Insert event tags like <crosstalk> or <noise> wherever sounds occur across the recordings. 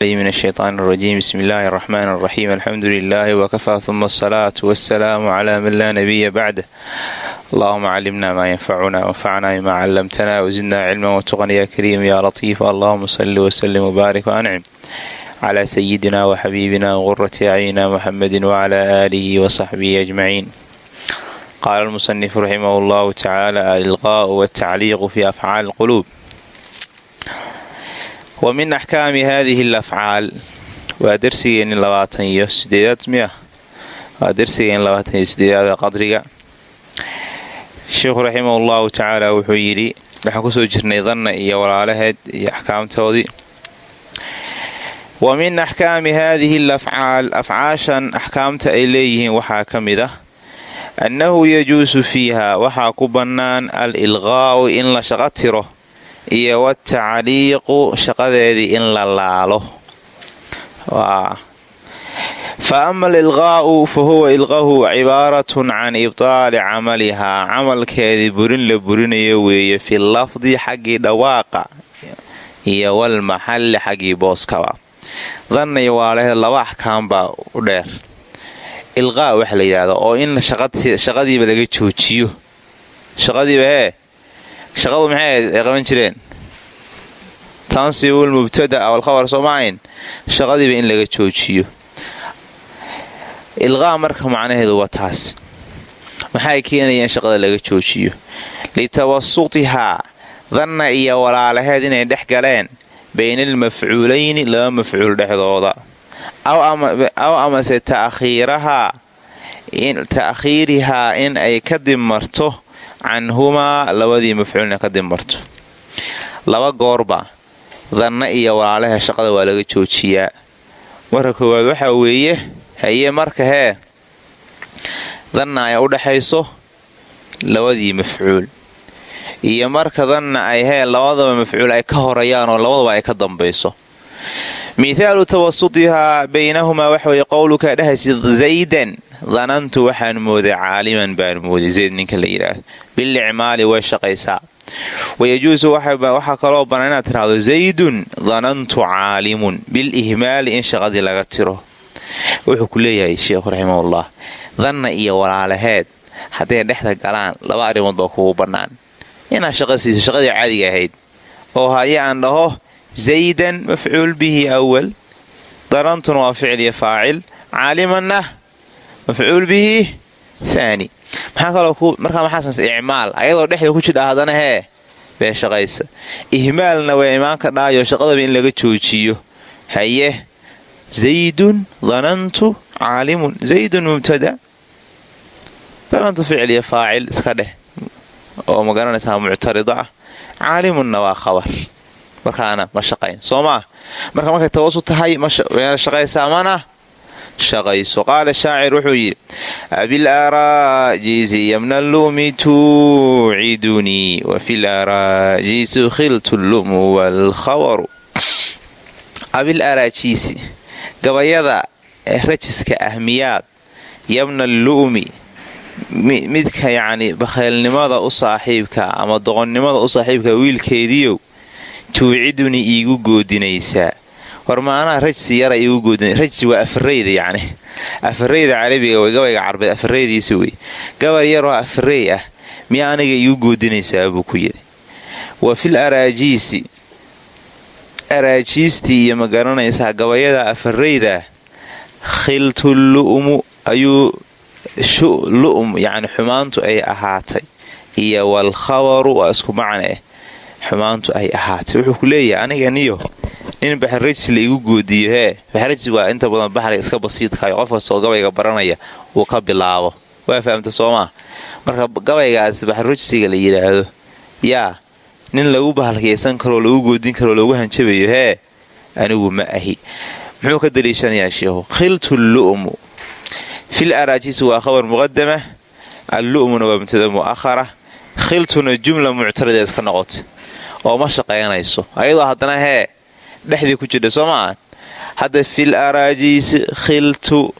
min ashaytaan rajiim bismi illaahi raxmaan raxiim alxamdu lilaahi wakafaa uma asalaatu wasalaamu calaa man laa nabiya bacda allahuma calimna maa yanfacuna wanfacnaa bimaa callamtana wasidnaa cilma watuqan yaa kariim yaa latiif allahuma salli wasalim wbaarik wancim calaa sayidina waxabiibina waqurati acyina muxamedi waclaa aalihi wasaxbihi ajmaciin qaala almusanifu raximah llahu tacaala alilqaau watacliiqu fii afcaali quluub wa min axkaami haadihi alafcaal waa darsigeenni labaatan iyo sideedaad miya? Waa darsigeenni labaatan iyo sideedaada qadriga. Sheikhu raximahu llahu tacaala wuxuu yidhi waxaan ku soo jirnay danna iyo walaalaheed iyo axkaamtoodii. Wa min axkaami haadihi alafcaal afcaashan axkaamta ay leeyihiin waxaa ka mid ah annahu yajuusu fiiha waxaa ku bannaan al ilqaa'u in la shaqo tiro iyo watacliiqu shaqadeedii in la laalo. Fa ama alilqaa'u fa huwa ilqahu cibaaratun can ibtaali camalihaa. Camalkeedii burin la burinayo weeye fi lafdi xaggii dhawaaqa iyo walmaxalli xaggii booskaba dannay waa leh laba axkaam baa u dheer. Ilqaa waxa la yidhahda oo in shaqadiiba laga joojiyo. Shaqadiiba hee shaqadu maxay ay qaban jireen tansibu lmubtada walkhabar soo maahayn shaqadiiba in laga joojiyo. Ilqaa marka macnaheedu waa taas. Maxay keenayeen shaqada laga joojiyo? Litawasutihaa danna iyo walaalaheed inay dhex galeen bayna almafcuulayni laba mafcuul dhexdooda. Aw amase ta'khiirahaa ta'khiirihaa in ay ka dimarto canhumaa labadii mafcuulna ka dimarto laba goorba danna iyo walaalaha shaqada waa laga joojiyaa. Marka koowaad waxaa weeye haye marka hee danna ay u dhexayso labadii mafcuul. Iyo marka danna ay hee labadaba mafcuul ay ka horayaan oo labadaba ay ka dambayso. Mithaalu tawasutihaa baynahumaa waxa weye qowluka dhahaysa zaydan danantu waxaan mooday caaliman baan mooday zayd ninka la yidhaahdo bilicmaali way shaqaysaa. Wayajuusu waxaa kaloo bannaan inaad tiraahdo zaydun danantu caalimun. Bilihmaali in shaqadii laga tiro. Wuxuu ku leeyahay sheikhu raximahullah danna iyo walaalaheed hadday dhexda galaan laba arrimood baa kugu bannaan. Inaad shaqa siiso shaqadii caadiga ahayd oo haye aan dhaho zaydan mafcuul bihi awal danantuna waa ficil iyo faacil. Caalimanna mafcuul bihi kaloo markaa maxaa icmaal. ayadoo dhexda ku jidha haddana hee bee shaqaysa ihmaalna waa imaanka dhaayo shaqadaba in laga joojiyo. haye zaydun danantu caalimun. zaydun mubtada. danantu ficil iyo faacil iska dheh. oo ma garanaysaa muctarida ah. caalimunna waa khabar. markaana ma shaqayn. soo maa marka markay tawasu tahay shaqaysaa mana shaqayso. Qaala shaacir wuxuu yidhi abil araajiisi yamna lumi tuucidunii wafil araajiisi khiltu lumu waalkhawaru abil araajiisi gabayada rajiska ahmiyaad yabna lu'mi midka yacni bakhaylnimada u saaxiibka ama doqonnimada u saaxiibka wiilkeediiow tuucidunii iigu goodinaysaa war maanaha rajsi yara iigu goodina rajsi waa afareyda yacni. Afareyda carabiga way gabayga carbeed afareydiisa wey gabar yaroo afarey ah miyaa aniga iigu goodinaysaa buu ku yidhi. Wa fil araajiisi. Araajiistii iyo ma garanaysaa gabayada afareyda khiltu lu'mu ayuu lu'm yacni xumaantu ay ahaatay. Iyo walkhabaru waa isku macne xumaantu ay ahaatay. Wuxuu ku leeyahay aniga niyo nin baxrajsi la igu goodiyo hee? Baxrajsi waa inta badan baxriga iska basiidkayo qof kastoo gabayga baranaya uu ka bilaabo. Waa fahamta soomaa marka gabaygaas baxrajsiga la yidhaahdo yaa nin lagu bahalkaysan karoo lagu goodin karoo lagu hanjabayo hee? Anigu ma ahi. Muxuu ka daliishanayaa sheikhu khiltu lu'mu. Fil araajisi waa khabar muqadama allu'muna waa mubtada mu'ahara khiltuna jumla muctarida iska noqota oo ma shaqaynayso. Ayadoo haddana hee dhexdii ku jirha soo ma aan hadda fil araajiisi khiltu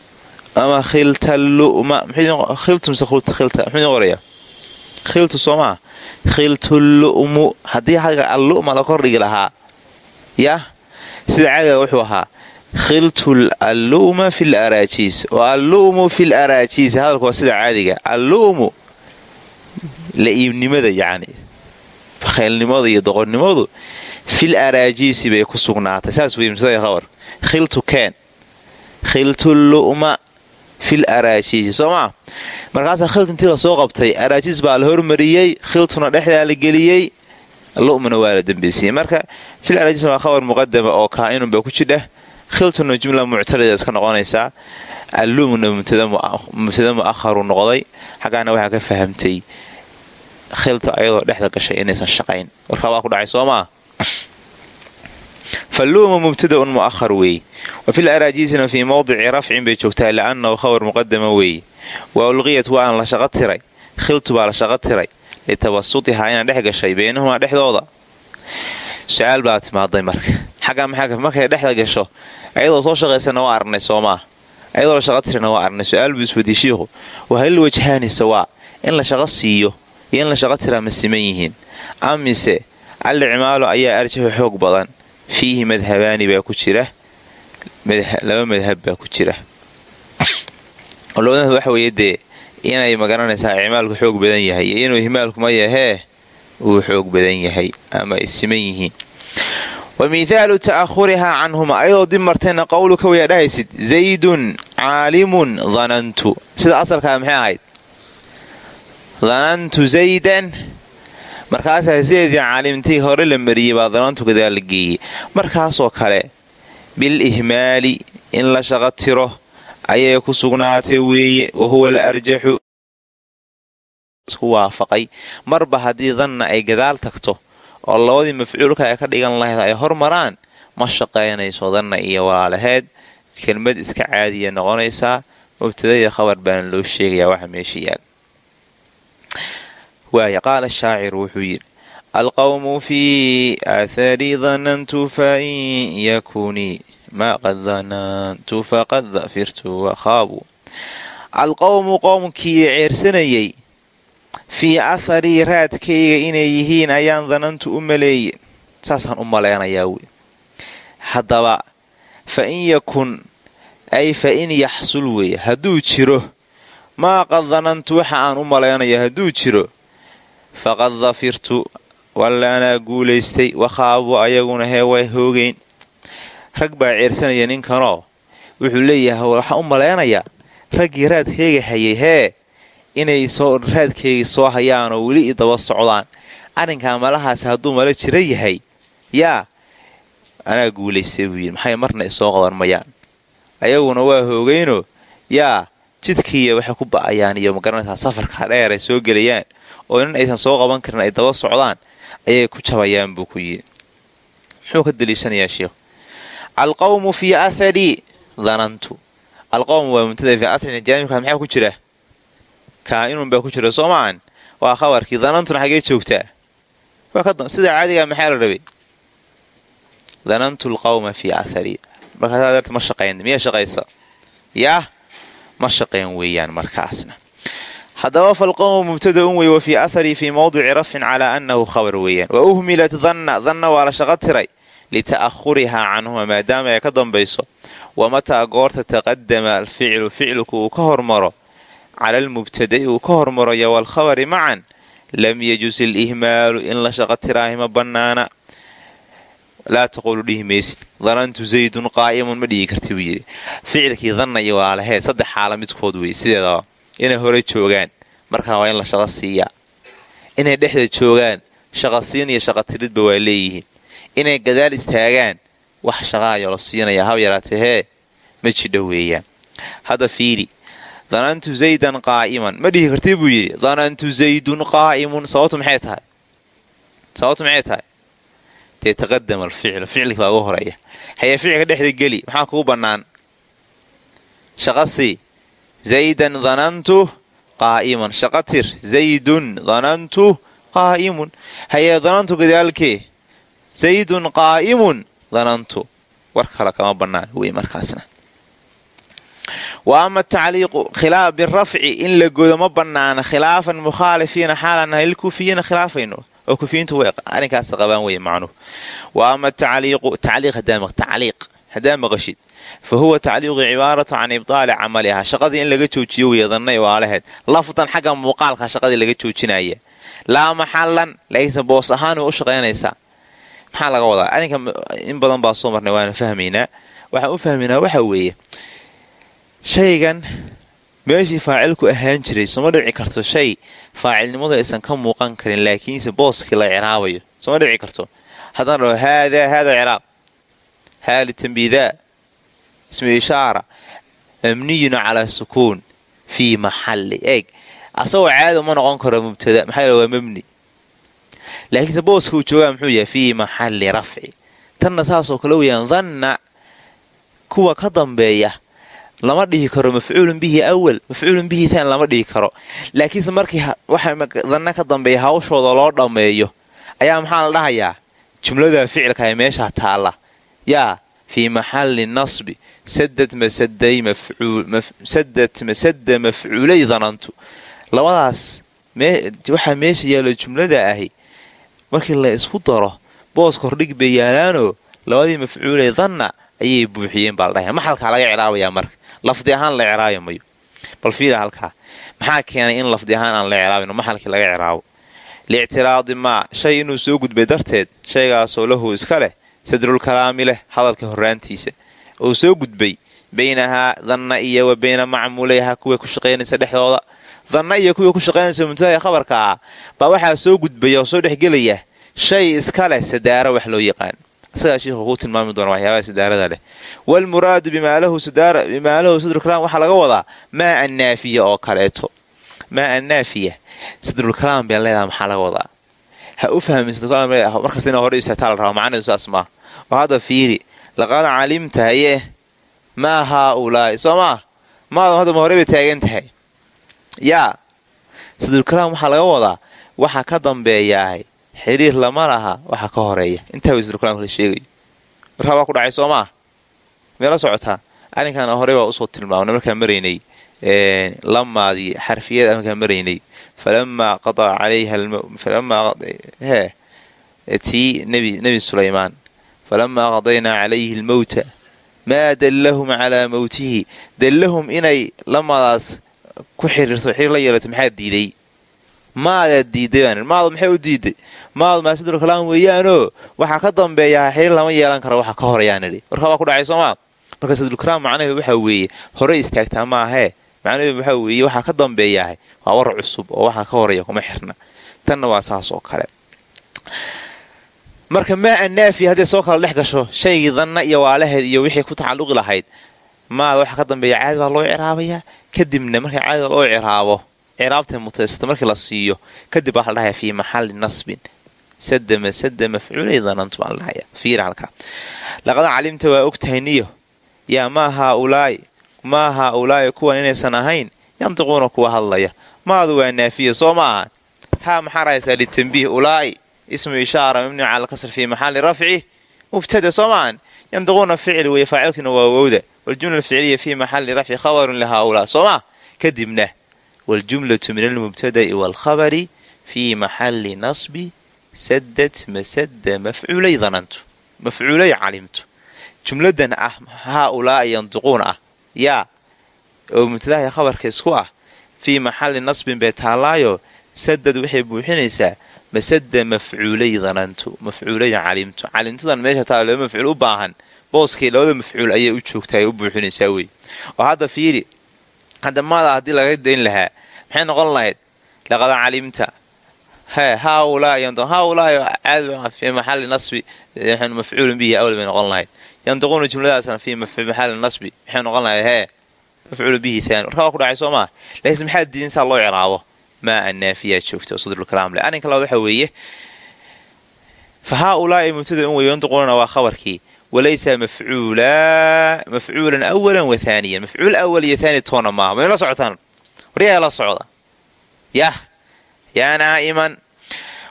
ama khilta luma qoraya khiltu soo maa khiltu lu'mu haddii xagga alluma la kordhigi lahaa yah sida caadiga wuxuu ahaa khiltu allu'ma fi laraajiis oo allu'mu fi laraajiis hadalku waa sida caadiga allu'mu la-iibnimada yacni bakhaylnimadu iyo doqonnimadu fil araajiisi bay ku sugnaatay. Saas wey mubtada khabar khiltu keen. Khiltu lu'ma fil araajiisi soo maa markaasaa khilt intii la soo qabtay araajiis baa la hormariyey khiltuna dhexdaa la geliyey lu'mana waa la dambaysiiyey marka fil araajiisna waa khabar muqadama oo kaa'inun baa ku jidha khiltuna jumla muctarida iska noqonaysaa allumna mubtada mu'aharu noqday. Xaggaana waxaa ka fahamtay khilta ayadoo dhexda gashay inaysan shaqayn. Warkaa waa ku dhacay soo falluuma mubtadaun mu'ahar weeye wa fil araajiisina fii mowdici rafcin bay joogtaa li'annahu khabar muqadama weeye wa ulqiyat waana la shaqo tiray khiltu baa la shaqo tiray litabasutihaa inaa dhex gashay beynahumaa dhexdooda su'aal baa timaaday marka xaggaa maxaa markay dhexda gasho ayadoo soo shaqaysana waa aragnay soo maa ayadoo la shaqo tirana waa aragnay su'aal buu isweydiy shiikhu wajhaani sawaa in la shaqo siiyo iyo in la tiraa ma siman yihiin amise al-icmaalu ayaa arjaxu xoog badan. Fiihi madhabaani baa ku jira. Laba madhab baa ku jira. <coughs> Labada waxa weeye dee inay ma garanaysaa icmaalku xoog badan yahay iyo inuu ihmaalku ma yahee uu xoog badan yahay ama ay siman yihiin. Wa mithaalu ta'ahurihaa canhuma ayadoo dib martayna qowluka wayaa dhahaysid zaydun caalimun danantu sida asalkaa maxay ahayd? Danantu zaydan markaasaa sideedii caalimtii hore la mariyey baa danantu gadaal la geeyey. Markaasoo kale bil ihmaali in la shaqo tiro ayay ku sugnaatay weeye wahuwa la arjaxu isku waafaqay. Marba haddii danna ay gadaal tagto oo labadii mafcuulka ay ka dhigan lahayd ay hormaraan ma shaqaynayso danna iyo walaalaheed kelmad iska caadiya noqonaysaa mubtadaya khabar baana loo sheegayaa waxa meesha yaal waaya qaala shaaciru wuxuu yidhi alqawmu fii aahari danantu fain yakunii maa qad danantu faqad dafirtu wakhaabu alqowmu qowmkii ceersanayay fii atharii raadkayga inay yihiin ayaan danantu u maleeye saasaan u maleynayaa wey haddaba fa in yakun ay fa in yaxsul weeye hadduu jiro maa qad danantu waxa aan u malaynaya hadduu jiro faqad dafirtu walle anaa guulaystay wakhaabu ayaguna hee way hoogeyn rag baa ceersanaya ninkanoo wuxuu leeyahay waxaan u malaynayaa raggii raadkayga hayay hee? Inay soo raadkaygii soo hayaanoo weli i daba socdaan. Arrinkaa malahaas hadduu mala jira yahay? Yaa anaa guulaystay buu yidhi. Maxay marna isoo qaban mayaan? Ayaguna waa hoogeynoo yaa jidkiiya waxay ku ba'ayaan iyo ma garanaysaa safarkaa dheer ay soo gelayaan oo nin aysan soo qaban karin ay daba socdaan ayay ku jabayaan buu ku yidhi. Muxuu ka daliishanayaa sheikhu alqawmu fii athari danantu. Alqowmu waa mubtada fii athari jaamilka maxaa ku jira? Kaa'inun baa ku jira soo maahan waa khabarkii danantuna xagee joogtaa? Sida caadigaa maxaa la rabay? Danantu alqawma fii athari. Markaasaa darta ma shaqayn miya shaqaysa? Yaah ma shaqayn weeyaan markaasna haddaba falqowmu mubtadaun wey wa fii aharii fii mowdici rafcin calaa annahu khabar weeyaan wa uhmilat danna danna waa la shaqo tiray lita'ahurihaa canhuma maadaama ay ka dambayso wamataa goorta taqadama alficlu ficilku uu ka hormaro cala almubtada'i uu ka hormaro iyo walkhabari macan lam yajus ilihmaalu in la shaqo tiraahi ma bannaana laa taqulu dhihi maysid danantu zaydun qaa'imun ma dhigi karti buu yidhi ficilkii danna iyo waalaheed saddex xaala midkood wey sideedaba inay hore joogaan. Markaa waa in la shaqo siiyaa inay dhexda joogaan shaqasiin iyo shaqatiridba waa leeyihiin. Inay gadaal istaagaan wax shaqaayo la siinaya hab yaraatee ma jidho weeyaan. Hadda fiiri danantu zaydan qaa'iman. Ma dhihi karti buu yidhi danantu zaydun qaa'imun. Sababtu maxay tahay? Sababtu maxay tahay? Dee taqadama alficlu ficilka baa ugu horreeya hayee ficilka dhexda geli maxaa kugu bannaan? Shaqasii zaydan danantu qaa'iman shaqo tir. Zaydun danantu qaa'imun hayee danantu gadaalkee zaydun qaa'imun danantu war kale kama bannaan wey markaasna. Wa ama tacliiqu birafci in la godo ma bannaana khilaafan mukhaalifiina xaalan. Nahay lilkuufiyiina oo kufiyiintu way arrinkaas qabaan wey macnuhu wa ama tacliiqu tacliiq tacliiq haddaa maqashid fa huwa tacliiqu cibaaratu can ibdaali camaliha shaqadii in laga joojiyo weedanay waalaheed lafdan xagga muuqaalka shaqadii laga joojinaya laa maxalan laakiinse boos ahaan way u shaqaynaysaa maxaa laga wadaa arrinka in badan baa soo marnay waana fahmaynaa waxaan u fahmaynaa waxa weeye shaygan meeshii faacilku ahaan jiray soma dhici karto shay faacilnimadu aysan ka muuqan karin laakiinse booskii la ciraabayo soma dhici karto haddana dhaho haadaa ismu ishaara mabniyun calaa sukuun fii maxalli. Eeg asagoo caada ma noqon karo mubtada maxaa waa mabni. Laakiinse booska uu joogaa muxuu yahay fii maxalli rafci. Tanna saasoo kale weyaan danna kuwa ka dambeeya lama dhihi karo mafcuulun bihi awal mafcuulun bihi taan lama dhihi karo. Laakiinse markii waxa danna ka dambeeya hawshooda loo dhammeeyo ayaa maxaa la dhahayaa? Jumlada ficilka ee meesha taalla. Yaa fii maxalli nasbi sadad masada mafcuulay danantu labadaas waxaa meesha yaalo jumlada ahi markii la isku daro boos kordhig bay yaalaanoo labadii mafcuulay danna ayay buuxiyeen baa la dhahaya maxalkaa laga ciraabayaa marka lafdi ahaan la ciraabi mayo bal fiira halkaa maxaa keenay in lafdi ahaan aan la ciraabino maxalkii laga ciraabo liictiraadi maa shay inuu soo gudbay darteed shaygaasoo lahu iska leh sadrul kalaami leh hadalka horraantiisa uu soo gudbay baynahaa danna iyo wa bayna macmuulayha kuway ku shaqaynaysa dhexdooda. Danna iyo kuwii ku shaqaynaysa mubtada khabarka ah baa waxaa soo gudbaya oo soo dhexgelaya shay iska leh sadaaro wax loo yaqaan. Isagaa shiiku kuu tilmaami doona waxyaabaha sidaarada leh. Waalmuraadu bimaa lahu sadrulkalaam waxaa laga wadaa maa annaafiya oo kaleeto. Maa annaafiya sadrulkalaam been leedaha maxaa laga wadaa? Ha u fahmin markasta ina hore istaagtaa la rabaa macnaheedu saas maa oo fiiri laqad calimta haye maa haaulaa'i soo maa maadam hadda ma hore bay taagan tahay yaa sadrulkalaam waxaa laga wadaa waxa ka dambeeyaahay xiriir lama laha waxa ka horreeya intaa sadrulkalaamka la sheegayo markaa baa ku dhacay soo maa meela socotaa arrinkan horey baa u soo tilmaamnay markaan maraynay lamaadii xarfiyeed markaan maraynay falamaa qadaa calayha he tii nebi sulaymaan falamaa qadaynaa calayhi almowta maa dallahum calaa mowtihi dallahum inay lamadaas ku xiriirto xiriir la yeelato maxaa diiday maadaa diiday maadu maxay u diiday maadu maasidul kalaam weeyaanoo waxaa ka dambeeyaa xiriir lama yeelan karo waxa ka horayaan idhi warkaa waa ku dhacay soomaa marka sadulkalaam macnaheedu waxaa weeye hore istaagtaa maahee macnaheedu waxaa weeye waxaa ka dambeeyahay waa war cusub oo waxaa ka horaya kuma xirna tanna waa saas oo kale marka maa annaafi hadday soo kala dhex gasho shaygii danna iyo waalaheed iyo wixii ku tacalluqi lahayd maada waxaa ka dambeeya caadi baa loo ciraabayaa kadibna marka caadida loo ciraabo ciraabta mutaysata markii la siiyo kadib baa la dhahaya fii maxalli nasbin. Sadama sada mafcuulay danantu baa la dhahaya fiir halkaa laqad calimta waa ogtahay niyo. Yaa maa haaulaa'i maa haaulaa'i kuwan inaysan ahayn yantiquuna kuwa hadlaya. Maadu waa naafiya soo ma ahan. Haa maxaa rahaysaa litambiih ulaa'i ismu ishaara mabni cala kasr fii maxalli rafci mubtada soo maahan yantiquuna ficil weeye faacilkiina waa wowda waljumla alficliya fii maxalli rafci khabarun lihaaulaa soo maa kadibna waljumlatu min almubtada'i waalkhabari fii maxalli nasbi sadad masada mafcuulay danantu mafcuulay calimtu jumladan ah haaulaa'i yantiquun ah yaa oo mubtadaha khabarka isku ah fii maxalli nasbin bay taallaayo sadad waxay buuxinaysaa masada mafcuulay danantu mafcuulay calimtu calimtudan meesha taa laba mafcuul u baahan booskii labada mafcuul ayay u joogtaa u buuxinaysaa wey oo hadda fiiri hadda maada haddii laga dayn lahaa maxay noqon lahayd laqad calimta he haaulaa'i fii maxalli nasbi mafcuulun bihi awl bay noqon lahayd yantiquuna jumladaasna fii maxalli nasbi maxay noqon lahayd hee mafcuulu bihi haani warkaa ku dhacay soo maa laakiin maxaa diidin saa loo ciraabo maa annaafiyaa joogta oo sadrulkalaam leh arrinka labaad waxaa weeye fa haaulaa'i mubtada un weeye yantiquunana waa khabarkii walaysa mafcuulan awalan wa haaniyan mafcuul awal iyo haani toona maaha mayla socotaan waryaa la socda yah yaa naa'iman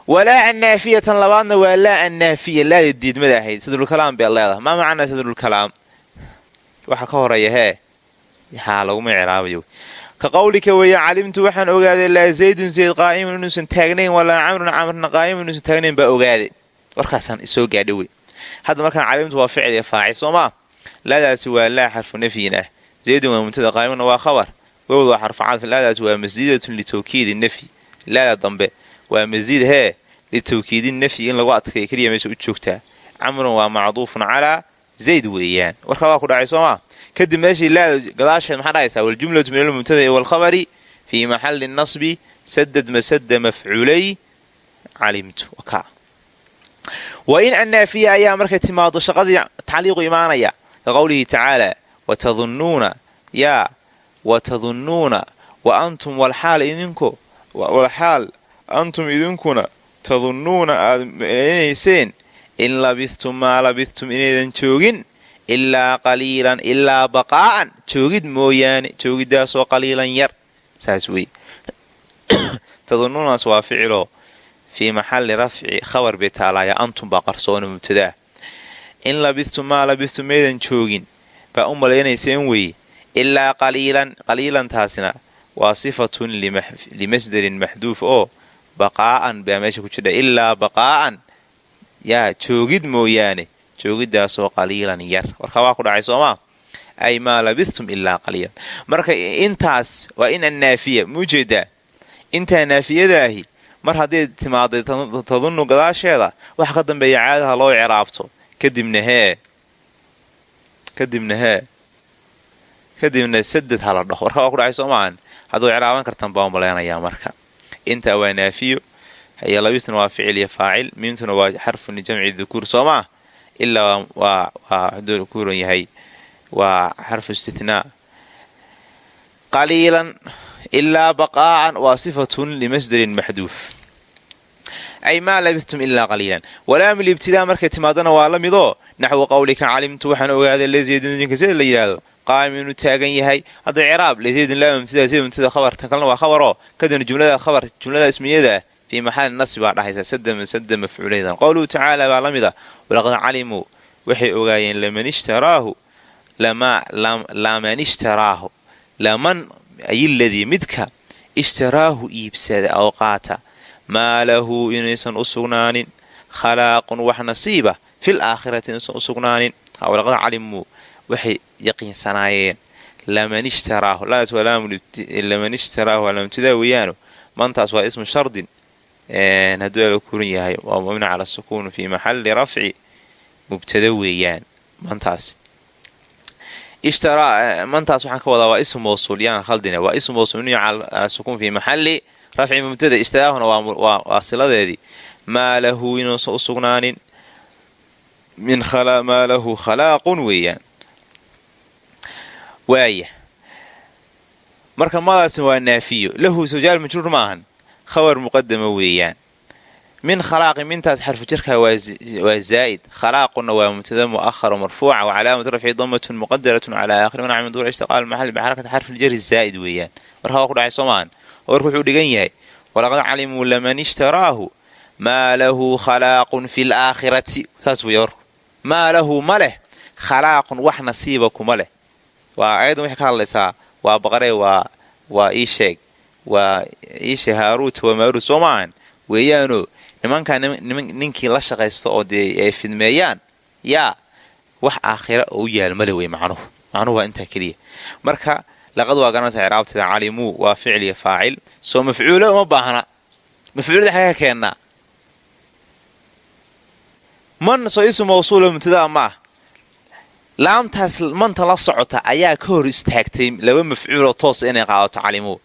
walaa annaafiyatan labaadna waa laa annaafiya laada diidmada ahayd sadrulkalaam bay leedahay maa macnaa sadrulkalaam waxa ka horreeya hee haa laguma ciraabayo ka qawlika weeye calimtu waxaan ogaaday laa zaydun zayd qaa'imun inuusan taagnayn walaa camrun camrna qaa'imun inuusan taagnayn baa ogaaday warkaasaan isoo gaadha wey hadda markaan calimtu waa ficil iyo faacil soo maa laadaasi waa laa xarfu nafyin ah zaydun waa muntada qaa'imuna waa khabar. Wowd waa xarfu cadf. Laadaasi waa masdidatun litawkiidi nafyi. Laada dambe waa masjid hee litawkiidi nafyi in lagu adkaya keliya meesha u joogtaa. Camrun waa macduufun calaa zayd weeyaan. Warkaa waa ku dhacay soo maa kadib meeshii laada gadaasheed maxaa dhahaysaa waljumlatu min almubtada'i waalkhabari fii maxalli nasbi sadad masada mafcuulay calimtu wa in annaafiya ayaa markay timaado shaqadii tacliiqu imaanaya ka qowlihi tacaala watadunnuuna yaa watadunnuuna wa antum walxaal idinku walxaal antum idinkuna tadunnuuna aad maleynayseen in labithtum maa labithtum inaydan joogin ilaa qaliilan ilaa baqaa'an. Joogid mooyaane joogiddaasoo qaliilan yar. Saas wey. <coughs> Tadunnuunaas waa ficilo fii maxalli rafci khabar bay taalaaya antum baa qarsoona mubtadaa in labithtum maa labithtum maydan joogin. Baa u malaynayseen weeye ilaa qaliilan qaliilantaasina waa sifatun limasdarin maxduuf oo baqaa'an baa meesha ku jidha ilaa baqaa'an yaa joogid mooyaane joogiddaasoo qaliilan yar. Warkaa waa ku dhacay soomaa ay maa labithtum ilaa qaliilan. Marka intaas waa in annaafiya muujeedaa intaa naafiyadaahi mar hadday timaaday tadunnu gadaasheeda waxa ka dambeeya caadaha loo ciraabto. Kadibna hee kadibna hee kadibna saded hala dhaho. Warka waa ku dhacay soo maahan hadduu ciraaban kartan baa malaynayaa marka. Intaa waa naafiyo haya labisna waa ficil iyo faacil. Miimtuna waa xarfun lijamci dukuur soo maa ilaa waa kuuran yahay waa xarfu istithnaa qaliilan ilaa baqaa'an waa sifatun limasdarin maxduuf. Ay maa labithtum ilaa qaliilan. Walaam libtidaa markay timaadana waa la midoo qawlika calimtu waxaan ogaaday lazaydun ninka sida la yidhaahdo qaa'im inuu taagan yahay. Hadda ciraab lazaydun laa mumtida zayd mumtida khabarta kalena waa khabaroo kadibna jumlada khabar jumlada ismiyada. ah fii maxali nasbi baa dhahaysa sada mafcuulaydan qowluhu tacaala baa la mid a walaqad calimuu waxay ogaayeen laman ishtaraahu laman ishtaraahu laman ayiladii midka ishtaraahu iibsada oo qaata maa lahu inaysan u sugnaanin khalaaqun wax nasiiba fil aakhirati inaysan u sugnaanin walaqad calimuu waxay yaqiinsanaayeen laman ishtaraahu laadaas waa lamtidaa weeyaano mantaas waa ismu shardin hadduu ala kuran yahay waa mabni cala sukuun fii maxalli rafci mubtada weeyaan mantaas mantaas waxaan ka wadaa waa ism mawsuul yaan khaldine waa ism mawsuul mabni cala sukuun fii maxalli rafci mubtada ishtiraahuna waa siladeedii maa lahu inuusan u sugnaanin maa lahu khalaaqun weeyaan. Waaya marka madaasna waa naafiyo lahu sawjaal majruur ma ahan khabar muqadama weeyaan min khalaaqi mintaas xarfu jarka waa zaa'id khalaaquna waa mubtada mu'aharo marfuuca wa calaamatu rafci damatun muqadaratun calaa aakhiri manac min duur ishtiqaal maxalli bixarakati xarfiljari zaa'id weeyaan warka waa ku dhacay soo maahan warku wuxuu dhigan yahay walaqad calimuu laman ishtaraahu maa lahu khalaaqun fi laakhirati saas weeye warku maa lahu ma leh khalaaqun wax nasiiba kuma leh waa waxay ka hadlaysaa waa waa iisheeg haaruut waa maaruut soo maahan weeyaanoo nimankaa ninkii la shaqaysta oo dee ay fidmeeyaan yaa wax aakhira oo u yaal male wey macnuhu macnuhu waa intaa keliya. Marka laqad waa garanaysa ciraabteeda calimuu waa ficil iyo faacil soo mafcuula uma baahna mafcuulada xaga ka keennaa man soo isu mawsuula mubtadaa ma ah. Laamtaas manta la socota ayaa ka hor istaagtay laba mafcuuloo toosa inay qaadato calimuu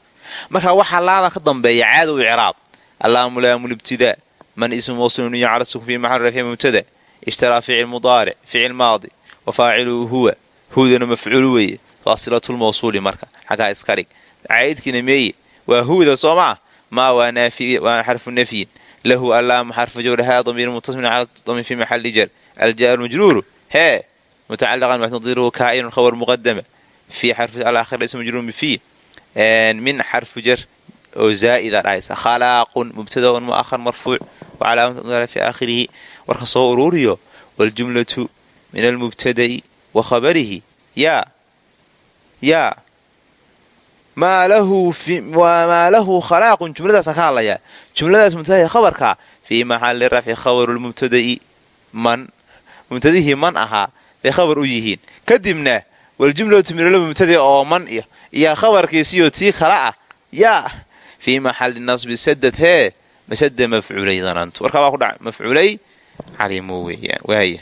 marka waxaa laada ka dambeeya caada u ciraab allaamu laamulibtidaa man ismu mawsuulun cala sukun fi maxal rafci mubtada. Ishtaraa ficil mudaaric ficil maadi. Wa faaciluhu huwa. Huwdana mafcuul weeye. Waa silatulmawsuuli marka. Xaggaa iska dhig caa'idkiina meeye waa huwda soo maa maa waa xarfu nafyin. Lahu allaamu xarfu jawr haa damiir mutasmin cala damiir fi maxali jar. Aljaaru majruuru. Hee. Mutacaliqan maxtadiruhu kaa'inun khabar muqadama fii xarfi alaakhir ismu majruur bifii min xarfu jar oo zaa'ida dhahaysa khalaaqun mubtadaun mu'ahar marfuuc wa calaamatu fi aakhirihi. Warka soo uruuriyo waljumlatu min almubtada'i wa khabarihi. Yaa yaa maa lahu khalaaqun jumladaasaan ka hadlayaa jumladaas mubtadahi khabarka fii maxali rafci khabaru lmubtada'i man mubtadihii man ahaa bay khabar u yihiin. Kadibna waljumlatu minala mubtadi oo man iyo iyo khabarkiisiyo tii kala ah yaa fii maxali nasbi sadad hee masada mafcuulay danantu. Warkaa baa ku dhaca mafcuulay calimu weeyaan waaya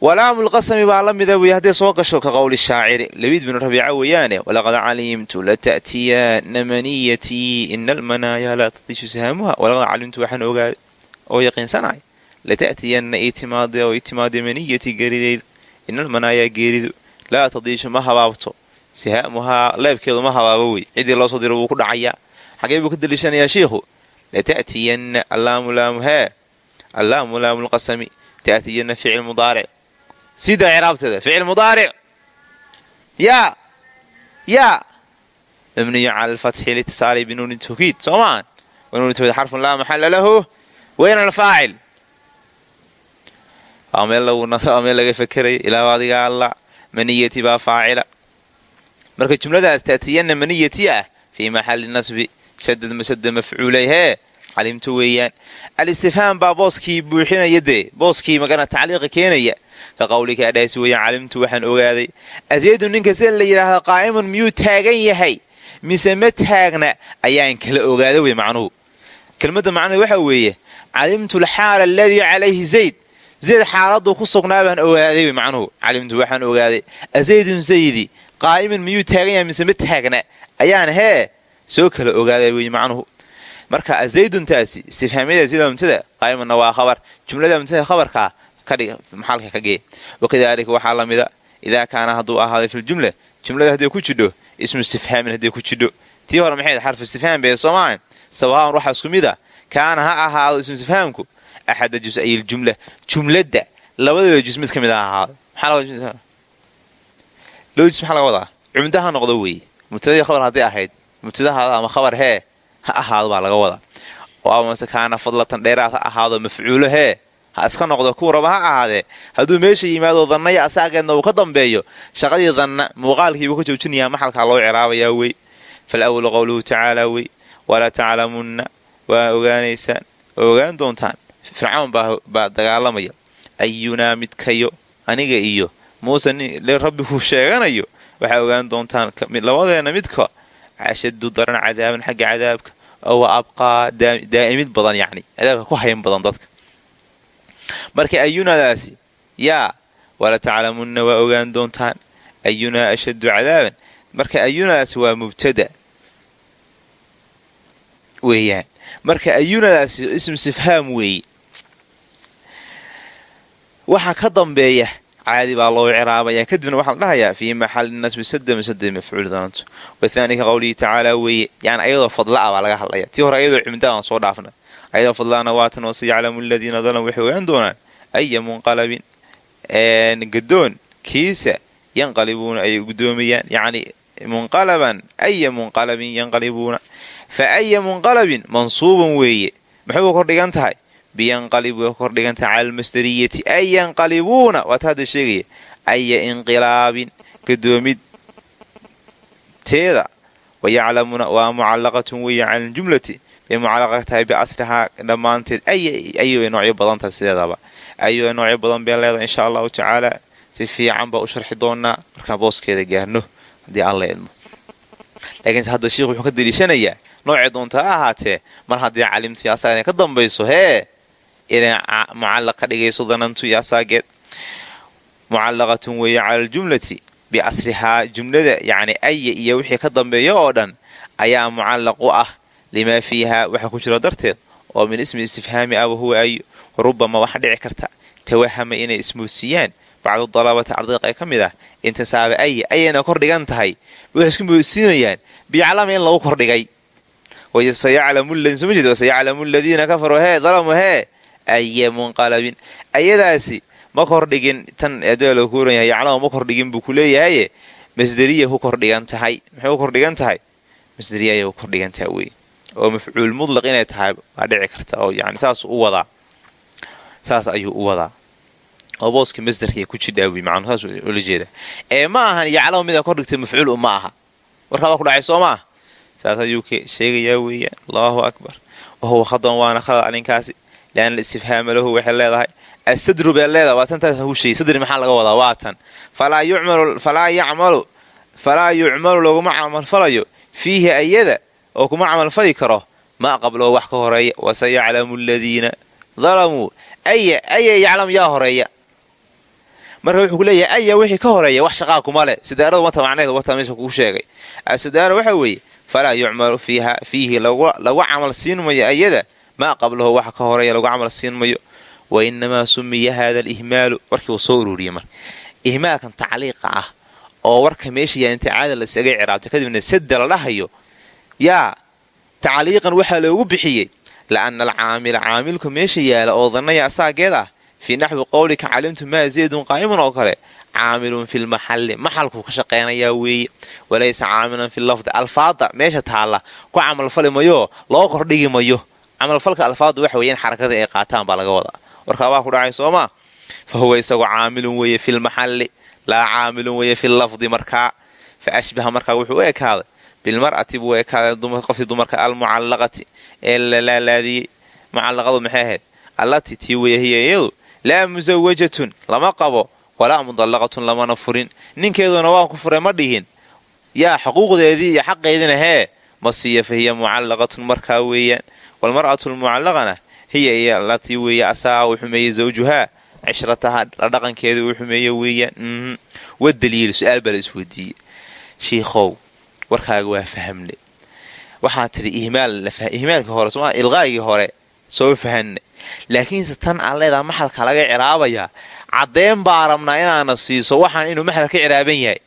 walaamu lqasami baa la mida wey hadday soo gasho ka qowli shaaciri labiid binu rabiica weeyaane walaqad calimtu lata'tiyanna maniyatii ina almanaayaa laa tadishu sahaamuha walaqad calimtu waxaan ogaaday oo yaqiinsanay lata'tiyanna itimaada oo itimaada maniyatii geerideedu ina almanaayaa geeridu laa tadiishu ma habaabto sihaamuhaa leebkeedu ma habaabo wey ciddii loo soo diro wuu ku dhacayaa xagee buu ka daliishanayaa shiikhu lata'tiyanna allaamu laamu hee allaamu laamu lqasami ta'tiyanna ficil mudaaric sidaa ciraabteeda ficil mudaaric yaa yaa mabniyu cala alfatxi litisaali binuuni tawkiid soo maan nuuni tawkiid xarfun laa waa meel laga fekeraya ilaa adiga alla maniyati baa faacila marka jumladaas taatiyanna maniyati ah fii maxali nasbi shadad masada mafcuulay hee calimtu weeyaan alistifhaam baa booskii buuxinaya dee booskii magana tacliiqa keenaya ka qawlika adhaasi weeyaan calimtu waxaan ogaaday aseedu ninka sida la yidhaahdo qaa'imun miyuu taagan yahay mise ma taagna ayaan kala ogaada wey macnuhu kelmadda macnuhu waxa weeye calimtu alxaala aladii calayhi zayd zayd xaaladuu ku sugnaa baan ogaaday macnuhu calimtu waxaan ogaaday azaydun zaydi qaa'imun miyuu taagan yahay mise ma taagna ayaan hee soo kala ogaaday wey macnuhu marka azayduntaasi istifhaamyada sida mumtada qaa'imunna waa khabar jumlada mumtada khabarkaa maxalka ka gee wakadaalika waxaa la mida idaa kaana hadduu ahaaday filjumla jumlada hadday ku jidho ismu istifhaamin hadday ku jidho tii hore maxay xarfu istifhaam bee soomaa sawaaun waxaa kaana ha ahaado axada jus'ayiljumla jumladda labadeeda jus mid ka mid a ahaado laba jus maxaa laga wadaa cumda ha noqdo weeye mubtadadii khabar hadday ahayd mubtadahaada ama khabar hee ha ahaado baa laga wadaa oo amase kaana fadlatan dheeraad ha ahaado mafcuulo hee ha iska noqdo kuu raba ha ahaadee hadduu meesha yimaado dannaya asaageedna uu ka dambeeyo shaqadii danna muuqaalkiibuu ka joojinayaa maxalkaa loo ciraabayaa wey fal awalu qowluhu tacaalaa wey walaa taclamunna waa fircawn baa dagaalamaya ayunaa midkayo aniga iyo muuse rabbikuu sheeganayo. Waxaa ogaan doontaan labadeenna midka ashadu daran cadaaban xagga cadaabka oo abqaa daa'imid badan yacni cadaabka ku hayan badan dadka. Marka ayunadaasi yaa wala taclamunna waa ogaan doontaan ayunaa ashaddu cadaaban. Marka ayunadaasi waa mubtada weeyaan. Marka ayunadaasi ismu istifhaam weeye waxa ka dambeeya caadi baa loo ciraabaya kadibna waxaa la dhahayaa fii maxali nasbi sada masada mafcuul danantu wathaani ka tacaala weeye yani ayadoo fadla a baa laga hadlaya tii hore ayadoo cimda aan soo dhaafna. Ayadoo fadlaana waatan wasayaclamu aladiina dalamuu waxay ogaan doonaan aya munqalabin. Gadoon kiisa yanqalibuuna ay gudoomayaan yani munqalaban aya munqalabin yanqalibuuna. Fa aya munqalabin mansuuban weeye. Maxay u kordhigan tahay biyanqalibu way kordhigan tahay cala almasdariyati ay yanqalibuuna waata hadda sheegaya aya inqilaabin gadoomid teeda wayaclamuuna waa mucallaqatun weeye cala aljumlati bay mucallaqa tahay biaslihaa dhammaanteed ayo ay noocyo badan tahay sideedaba. Ayo ay noocyo badan been leedahay allahu tacaala si fiican baa u sharxi doonaa markaan booskeeda gaarno haddii alla idmo laakiinse hadda sheikhu wuxuu ka daliishanayaa noocay doonta ha ahaatee mar haddii asaga inay ka dambayso hee inay mucallaq ka dhigayso danantu iyo asaageed mucallaqatun weeye cala aljumlati biasrihaa jumlada yacni aya iyo wixii ka dambeeya oo dhan ayaa mucallaq u ah limaa fiihaa waxa ku jira darteed oo min ismi istifhaami ah wahuwa ayo rubama waxa dhici karta. Tawahama inay ismoodsiiyaan bacdu dalabati ardayq ee ka mid ah intisaaba aya ayayna kordhigan tahay waxay isku moodsiinayaan bicalama in lagu kordhigay sayaclamu aladiina kafaruu hee dalamuu hee aya munqalabin ayadaasi ma kordhigin tan adee lagu kuuran yahay yaclamu ma kordhigin buu ku leeyahaye masderiya ku kordhigan tahay maxay ku kordhigan tahay masderiya ayay ku kordhigan tahay wey oo mafcuul mudlaq inay tahay waa dhici karta oo yani saas u wadaa saas ayuu u wadaa oo booska masdarka ku jidhaawi macnu saas ula jeeda ee ma ahan yaclamu mida kordhigtay mafcuul ma aha warkaabaa ku dhacay soo maa saas ayuu sheegayaa weeyaan allahu akbar wahuwa khadan waana khada arrinkaasi lianna istifhaama lahu waxay leedahay asadru bay leedahay waa tantaas sheegay sadri maxaa laga wadaa waa tan falaa yucmalu laguma camalfalayo fiihi ayada oo kuma camalfali karo maa qablo wax ka horreeya wasayaclamu aladiina dalamuu aya aya yaclam yaa horreeya marka wuxuu leeyahay aya wixii ka horreeya wax shaqaa kuma leh sidaaradu wata macneed wata meesha kuu sheegay asidaara waxa weeye falaa yucmalu fiihi lagu camal siin mayo ayada maa qablahu waxa ka horreeya lagu camal siin mayo wa inamaa sumiya hada alihmaalu warkii uu soo ururiyey marka ihmaalkan tacliiqa ah oo warka meesha yaa inta caada la isaga ciraabtay kadibna sadda la dhahayo yaa tacliiqan waxaa loogu bixiyey la'anna alcaamila caamilku meesha yaalla oo dannaya asaageed ah fii naxwi qowlika calimtu maa zaydun qaa'imun oo kale caamilun fi lmaxalli maxalkuu ka shaqaynayaa weeye walaysa caamilan fi lafdi alfaada meesha taalla ku camalfali mayoo loo kordhigi mayo camalfalka alfaadu waxa weeye in xarakada ay qaataan baa laga wadaa. Warkaabaa ku dhacay soomaa fa huwa isagu caamilun weeye fi lmaxalli laa caamilun weeye fi lafdi markaa fa ashbaha markaa wuxuu u ekaaday bilmar'ati buu ekaaday qofkii dumarka almucallaqati ee la laalaadiyey mucallaqadu maxay ahayd? Allatii tii weeye hiya iyadu laa musawajatun lama qabo walaa mudallaqatun lamana furin. Ninkeeduna waan ku furay ma dhihin. Yaa xuquuqdeedii iyo xaqeedina hee ma siiya fa hiya mucallaqatun markaa weeyaan walmar'atu lmucallaqana hiya iyo allatii weeye asaa uu xumeeyey zawjuhaa cishrataha la dhaqankeeda uu xumeeye weeyaan wa daliil su'aal baa la isweydiiyey shiikhow warkaaga waa fahamne waxaa tidhi ihmaalka hore soma ilqaagii hore soo fahanne laakiinse tan aan leedaha maxalka laga ciraabayaa caddeen baa rabnaa inaana siiso waxaan inuu maxal ka ciraaban yahay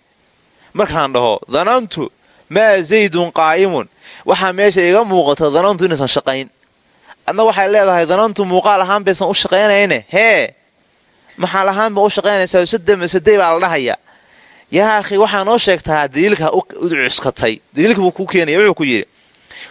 markaan dhaho danantu maa zaydun qaa'imun waxaa meesha iga muuqata danantu inaysan shaqayn. Adna waxay leedahay danantu muuqaal ahaan baysan u shaqaynayne. Hee maxaal ahaanba u shaqaynaysaa sadamasadey baa la dhahayaa yaa akhi waxaa noo sheegtaa daliilka u cuskatay. Daliilka buu ku keenaya wuxuu ku yidhi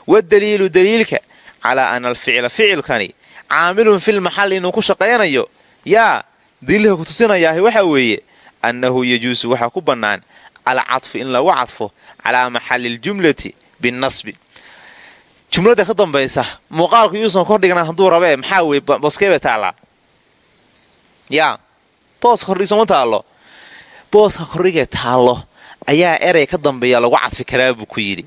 wadaliilu daliilka calaa ana alficla ficilkani caamilun fil maxalli inuu ku shaqaynayo. Yaa daliilka ku tusinayaahi waxa weeye annahu yajuusu waxaa ku bannaan alcadfu in lagu cadfo calaa maxalli ljumlati binnasbi jumladda ka dambaysa muuqaalku yuusan kordhignaa hadduu rabee maxaa weye boskeebay taallaa yaa booska kordhigsama taallo booska kordhigee taallo ayaa erey ka dambeeya lagu cadfi karaa buu ku yidhi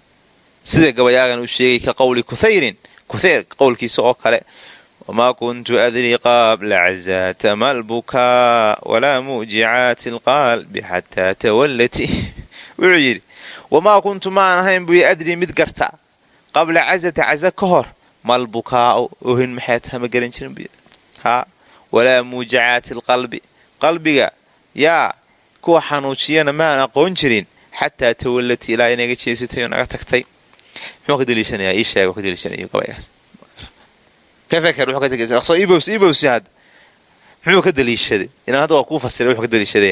sida gabayaagan uu sheegay ka qowli kuthayrin kuthayr qowlkiisa oo kale wamaa kuntu adrii qaabla cazaata malbukaa walaa muujicaati alqaalbi xataa tawallati wuxuu yidhi wamaa kuntu maan ahayn buy adrii mid garta qabla cazata caza ka hor malbukaau ohin maxay taha ma garan jirin haa walaa muujicaati alqalbi qalbiga yaa kuwa xanuujiyana maan aqoon jirin xataa tawallati ilaa inaga jeesatay oo naga tagtay muxuu ka daliishaday inaan hadda waa kuu fasiray wuxuu ka daliishaday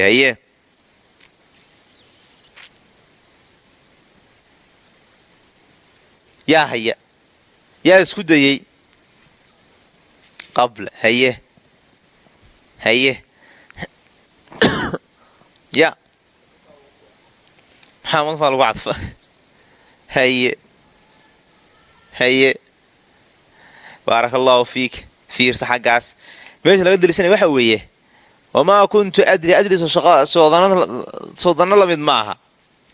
yaa haya yaa isku dayey qabla haye haye. <coughs> Ya maxaa madfaa lagu cadfa? Haye haye. Baaraka allaahu fiik fiirsa xaggaas. Meesha laga daliishanaya waxa weeye wamaa kuntu adri adri soo danno la mid ma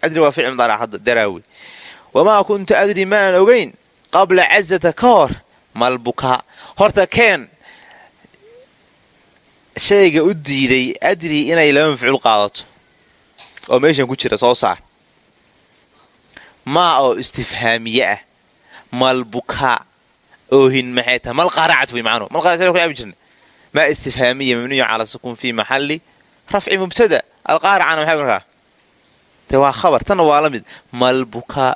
adri waa ficil mudaarac daraawi wamaa kuntu adri maanan ogeyn qabla cazata ka hor malbukaa horta keen shayga u diiday adri inay laba mafcuul qaadato oo meeshan ku jira soo saar maa oo istifhaamiye ah malbukaa oohin maxay tahay malqaracat wey macnuhu malqaracat ku abi jirna maa istifhaamiya mabniyu cala sukuun fii maxalli rafci mubtada alqaaracana maxay markaa de waa khabar tanna waa la mid malbukaa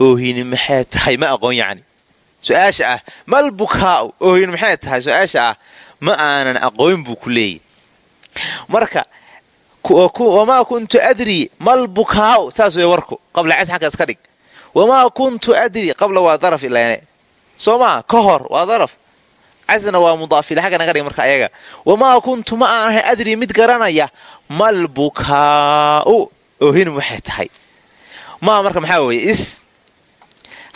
oohini maxay tahay? Ma aqoon yacni. Su'aasha ah malbukaau oohin maxay tahay? Su'aasha ah ma aanan aqoon buu ku leeyahy marka wamaa kuntu adri malbukaau saas wey warku qabla cas xagga iska dhig. Wamaa kuntu adri qabla waa daraf ilaane soo maa ka hor waa daraf. Casna waa mudaafile xagga naga dhig marka ayaga. Wamaa kuntu ma aan ahay mid garanaya mal bukaa'u oohin waxay tahay? Maa marka maxaa weeye is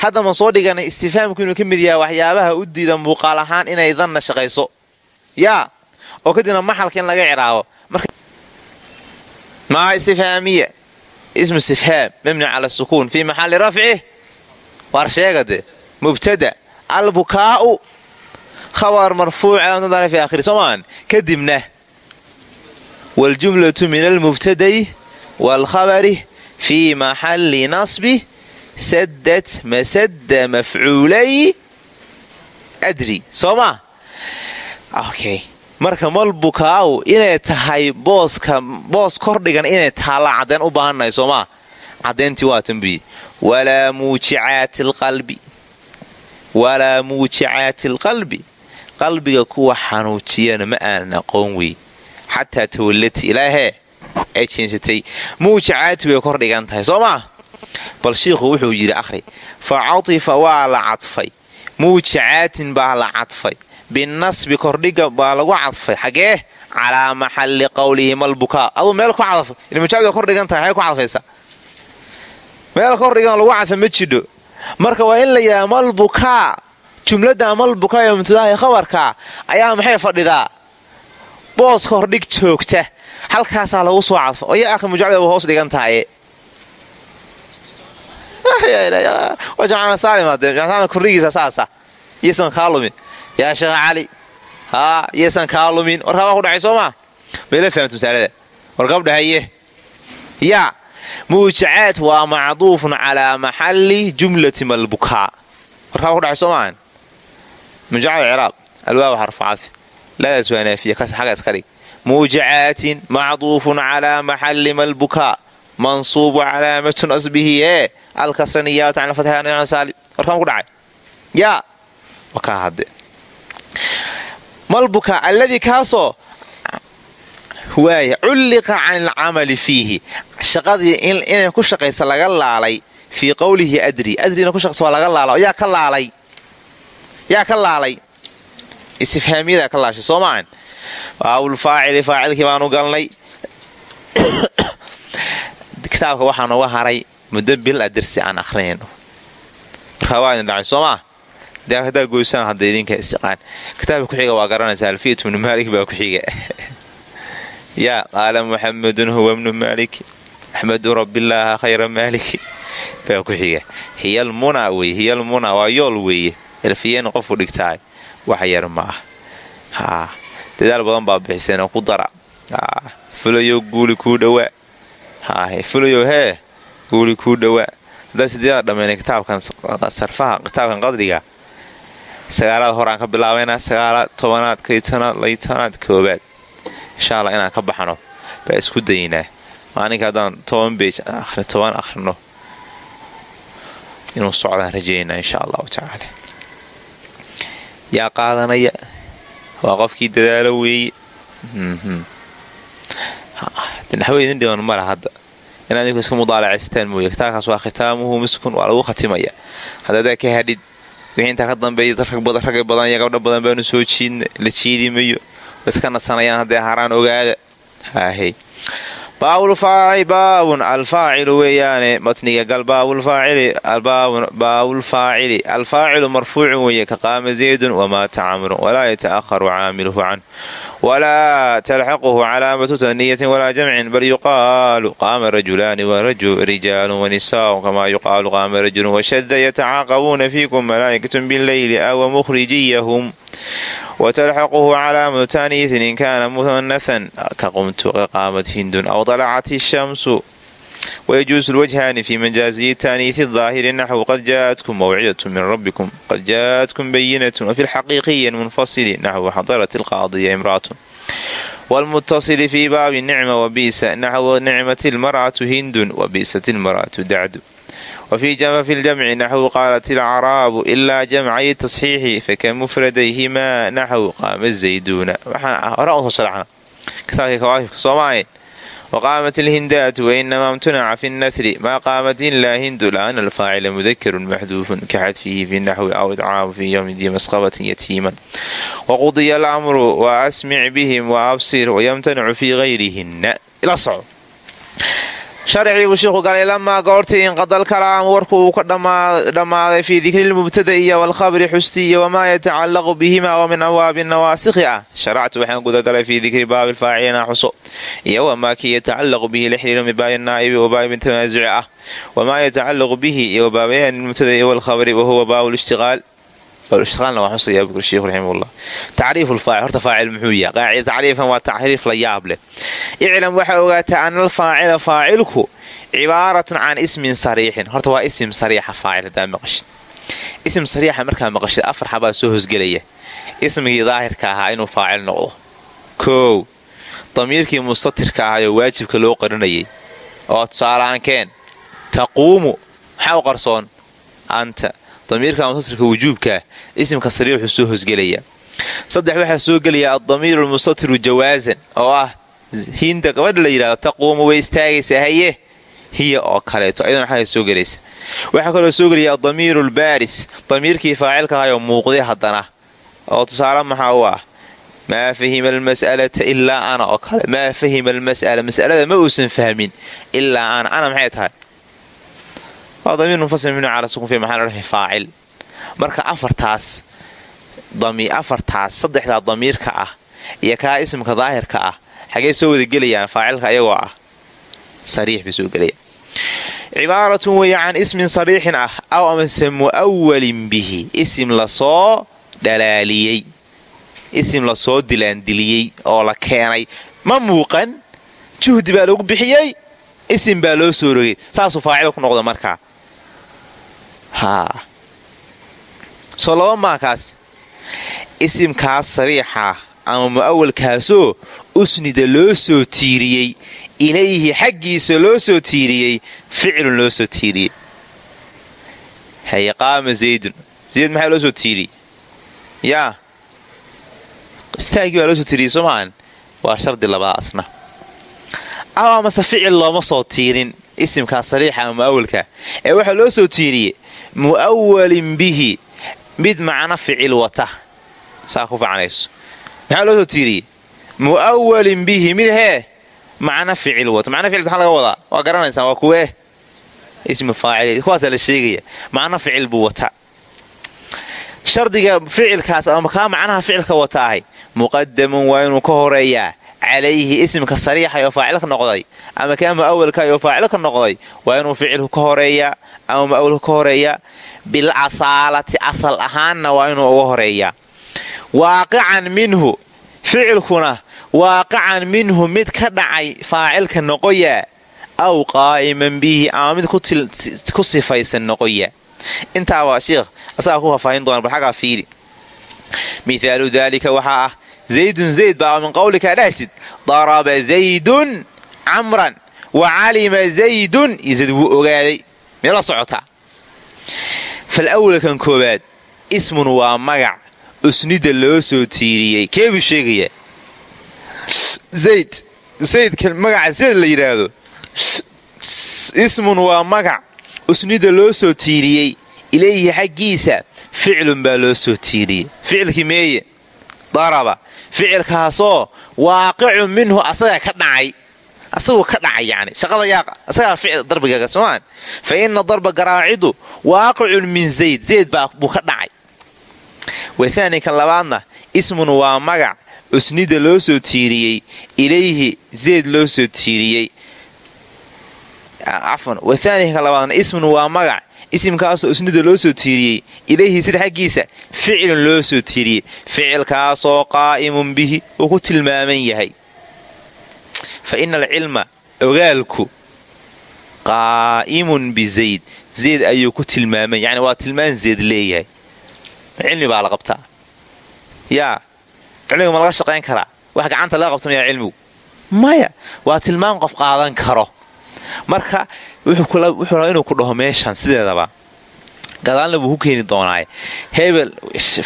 hadda soo dhiganay istifaamku inuu ka mid yahay waxyaabaha u diida muuqaal ahaan inay danna shaqayso. Yaa oo kadibna maxalka in laga ciraabo maa istifhaamiya ismu istifhaam mabni cala sukuun. Fii maxalli rafcih waar sheega de mubtada. Albukaa'u. Khabar marfuuc fi akhiri soomaan kadibna waljumlatu min almubtada'i waalkhabari fii maxalli nasbi sadad masada mafcuulay adri soo maa marka malbukaaw inay tahay boos kordhigan inay taalla caddeyn u baahannahay soomaa caddayntii waa tanbiye walaa muujicaati alqalbi qalbiga kuwa xanuujiyana ma aanan aqoon wey xataa tawallati ilaahee ay jeensatay muujicaati bay kordhigan tahay soo bal shiikhu wuxuu yidhi akhri fa catifa waa la cadfay. Muujicaatin baa la cadfay. Binasbi kordhiga baa lagu cadfay. Xagee calaa maxalli qowlihi malbukaa aduu meel ku cadfa ilmujaabida kordhigan tahay ku cadfaysaa meel kordhigan lagu cadfa ma jidho. Marka waa in la yidhaha malbukaa jumladda malbukaa ee mubtadaha khabarka ayaa maxay fadhidaa? Boos kordhig joogta. Halkaasaa lagu soo cadfa oo ya akhi mujacda hoos dhigan tahaye <laughs> kordhigiisa saasa iyosan kaa lumin yaa sheekh cali haa iyosan kaa lumin warkaabaa ku dhacay soo maa mayla fahamta masaalada war gabdhahaye yaa muujacaad waa macduufun calaa maxalli jumlati malbukaa warkaaba ku dhacay soo maahan mujacad ciraab alwaab xarfacadfi laadaas waa naafiya xaga iska dhig muujacaatin macduufun calaa maxalli malbukaa mansuubu calaamatun asbihi ee alkasraniyaat an fatsaali warkaan ku dhacay? Yaa wakaa hadde. Malbuka alladii kaasoo waaya culliqa can ilcamali fiihi. Shaqadii inay ku shaqaysa laga laalay fii qowlihi adri. Adrina ku shaqaysa laga laala yaa ka laalay. Yaa ka laalay. Istifhaamiyadaa ka laashay soo maahan waawlfaacili faacilkii baanu galnay <coughs> kitaabka waxaa nooga haray muddo bil a dersi aan akhrinayno markaa waa idin dhacay <laughs> ah <laughs> badan baa bixiseenoo ku fulayo hee guuli kuu dhowaa haddaa sideedaad dhammaynay kitaabkan qadriga. Sagaalaad horaan ka bilaabaynaa sagaalaad tobanaad kaytanaad laytanaad koobaad insha allah inaan ka baxno baa isku daynaa. Maalinka haddaan toban beej toban akhrino inuu socdaan rajaynaa insha allahu tacaala. Yaa qaadanaya? Waa qofkii dadaalo weeye naxwo idin dhiban mala hadda in adinku iska mudaalacaystaan mooye kitaabkaas waa khitaamuhu miskun waa lagu khatimaya. Haddadaa ka hadhid wixii intaa ka dambeeya ragga badan iyo gabdha badan baanu soo jiidna la jiidi mayo iska nasanayaan hadday haraan ogaada haahey baabun alfaacilu weeyaane matniga gal baabulfaacili alfaacilu marfuucun weeye ka qaama zaydun wamaata camrun walaa yata'aharu caamiluhu can walaa talxaquhu calaamatu taniyatin walaa jamcin bal yuqaalu qaama rajulaani rijaalun wanisaa'un kamaa yuqaalu qaama rajulun washada yatacaaqabuuna fiikum malaa'ikatun bileyli awa mukhrijiyahum watalxaquhu calaa mutani itnin kaana muanahan ka qumtu ka qaamat hindun aw dalacat ishamsu wayajuusu lwajhaani fii majaaziyi taaniisi daahiri naxwu qad jaaatkum mawcidatu min rabbikum qad jaaatkum bayinatun wafi lxaqiiqiyi munfasili naxwu xadarat ilqaadiya imraatun waalmutasili fii baabi nicma wabi'sa naxwu nicmat lmar'atu hindun wabi'sat ilmar'atu dacdu wafi ljamci naxw qaalat ilcaraabu ilaa jamcayi tasxiixi faka mufradayhimaa naxw qaama zayduuna wxaanhorsoomaahayn waqaamat ilhindaatu wainamaa mtunaca fi nahri maa qaamat ilaa hindu laana alfaacila mudakarun maxduufun ka xadfihi fi naxwi aw idcaamu fii yowmin dii masqabatin yatiiman waqudiya alamru wa asmic bihim wa absir wayamtanicu fii gayrihina sharcigu shiikhu galay lamaa goortii inqadal kalaamu warku uu ka dhammaaday fii dikri lmubtada iyo walkhabri xusti iyo wamaa yatacallaqu bihima oo min awaabi nawaasikhi ah. Sharactu waxaan gudagalay fii dikri baabi lfaacilina xuso iyo wamaa kii yatacallaqu bihi la xiriiro min baabi naa'ibi wa baabi ah. Wamaa yatacallaqu bihi iyo wabaabayahan lmubtada iyo walkhabri wahuwa baabu lishtiqaal iclam waxaa ogaataa ana alfaacila faacilku cibaaratun can ismin sariixin. Horta waa isim sariixa faacil haddaa maqashid isim sariixa markaa maqashid afar xabaa soo hosgelaya. Ismigii daahirka ahaa inuu faacil noqdo. Koow damiirkii mustatirka ahaayoo waajibka loo qarinayay. Oo tusaalaankeen taquumu maxaa u qarsoon? Anta damiirka mustatirka wujuubkaa isimka sariixu soo hosgelaya. Saddex waxaa soo gelaya addamiiru lmustatiru jawaasan oo ah hinda gabadha la yidhahdo taquumu way istaagaysaa haye hiya oo kaleeto ayadana waxaa soo gelaysa. Waxaa kaloo soo gelaya adamiiru lbaaris damiirkii faacilka ahayoo muuqday haddana oo tusaale maxaa u ah? Maa fahima almas'alata ilaa ana oo kale maa fahima almas'ala mas'alada ma uusan fahmin ilaa ana ana maxay tahay waa damiir munfasil mibni cala sukun fi maxal rafi faacil. Marka afartaas afartaas saddexdaa damiirka ah iyo kaa ismka daahirka ah xagee soo wada gelayaan faacilka ayagoo ah? Sariix bay soo gelayaan cibaaratun weeye can ismin sariixin ah aw amase mu'awalin bihi. Isim la soo dhalaaliyey. Isim la soo dilaandiliyey oo la keenay. Ma muuqan? Juhdi baa lagu bixiyey. Isim baa loo soo rogay. Saasuu faacil soo laba maakaas isimkaas sariixa ama mu'awalkaasoo usnida loo soo tiiriyey ilayhi xaggiisa loo soo tiiriyey ficlun loo soo tiiriyey. Haye qaama zaydun. Zayd maxaa loo soo tiiriyey? Yaa. Istaagii baa loo soo tiiriyey soomaan waa shardi labadaasna aw amase ficil looma soo tiirin isimkaas sariixa ama mu'awalka ee waxaa loo soo tiiriyey mu'awalin bihi mid macno ficil wata. Saa ku facanayso maxaa loo soo tiiriyey? Mu'awalin bihi mid hee macno ficil wata. Macno ficil maxaa laga wadaa? Waa garanaysaan waa kuwee? Ismu faacil kuwaasaa la sheegaya macno ficil buu wata shardiga ficilkaas ama kaa macnaha ficilka wata ahay muqadamun inuu ka horeeyaa calayhi isimka sariixa oo faacil ka noqday ama kaa mu'awalka oo faacil ka noqday waa inuu ficilku ka horeeyaa ama mu'awalku ka horeeyaa bil asaalati asal ahaanna waa inuu uga horeeyaa waaqican minhu ficilkuna waaqican minhu mid ka dhacay faacilka noqoyaa aw qaa'iman bihi ama mid ku sifaysan noqoyaa intaa waa shiikh zaydun zayd baa min qowlika dhahsid daraba zaydun camran wa calima zaydun zayd wuu ogaaday meela socotaa fal awalkan koowaad ismun waa magac usnida loo soo tiiriyey keebuu sheegayaa zayd zaydkan magaca zayd la yidhaahdo ismun waa magac usnida loo soo tiiriyey ilayhi xaggiisa ficlun baa loo soo tiiriyey ficilkaasoo waaqicun minhu asagaa ka dhacay. Asaguu ka dhacay yani shaqada yaa asagaa ficil darbigaga soomaan fa ina darba garaacidu waaqicun min zayd zayd buu ka dhacay. Wathaanika labaadna ismun waa magac usnida loo soo tiiriyey ilayhi zayd loo soo tiiriyey. Cafwan wathaanika labaadna ismun waa magac isimkaasoo usnida loo soo tiiriyey ilayhi sida xaggiisa ficilun loo soo tiiriyey. Ficilkaasoo qaa'imun bihi uu ku tilmaaman yahay. Fa ina alcilma ogaalku qaa'imun bizayd zayd. Ayuu ku tilmaaman yani waa tilmaan zayd leeyahay. Cilmi baa la qabtaa. Yaa cilmiga ma laga shaqayn karaa? Wax gacanta laga qabta mayaa cilmigu? Maya waa tilmaan qof qaadan karo marka wuxuu rabaa inuu ku dhaho meeshan sideedaba. Gadaalna buu ku keeni doonaaye hebel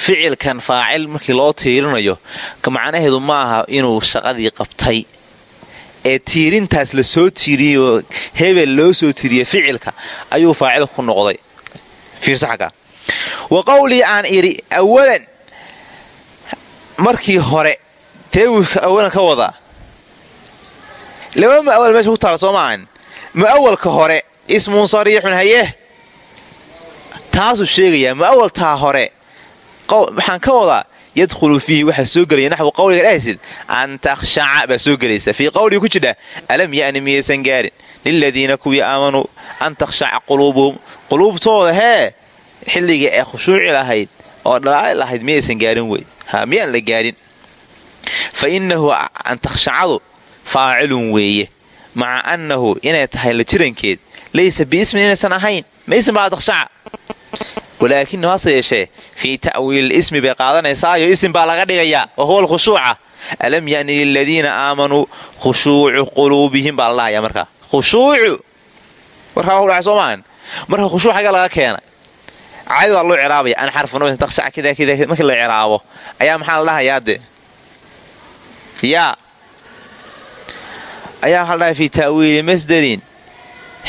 ficilkan faacil markii loo tiirinayo macnaheedu ma aha inuu shaqadii qabtay. Ee tiirintaas la soo tiiriyey hebel loo soo tiiriyey ficilka ayuu faacil ku noqday. Wa qowlii aan idhi awalan markii hore teebuu awalan ka wadaa? Laba mu'awal meesha ku taala soo maahan mu'awalka hore ismun sariixun haye? Taasuu sheegayaa mu'awaltaa hore. Waxaan ka wadaa yadkhulu fiihi waxaa soo gelaya naxwu qawliga dhahaysid an takhshaca baa soo gelaysa. Fii qawliga ku jidha alam ya'ni miyaysan gaarin? Liladiina kuwii aamanuu an takhshaca quluubuhum. Quluubtooda hee xilliga ee khushuuci lahayd oo dhalaali lahayd miyaysan gaarin wey. Miyaan la gaarin? Fa innahu an takhshacadu faacilun weeye maca annahu inay tahay la jirankeed. Laysa biismin inaysan ahayn. Ma ism baa takhshaca walaakinahu hase yeeshee fii ta'wiili ismi bay qaadanaysaayo isim baa laga dhigayaa wa huwa alkhushuuca. Alam ya'ni liladiina aamanuu khushuucu quluubihim baa la dhahayaa markaa khushuucu! Warkaa kudhaay soo maahan marka khushuuc laga keena caadi baa loo ciraabaya an xarfu takhshac kida kida markii la ciraabo ayaa maxaa la dhahayaa dee? Yaa ayaa waxaa la dhahay fii ta'wiili masdarin.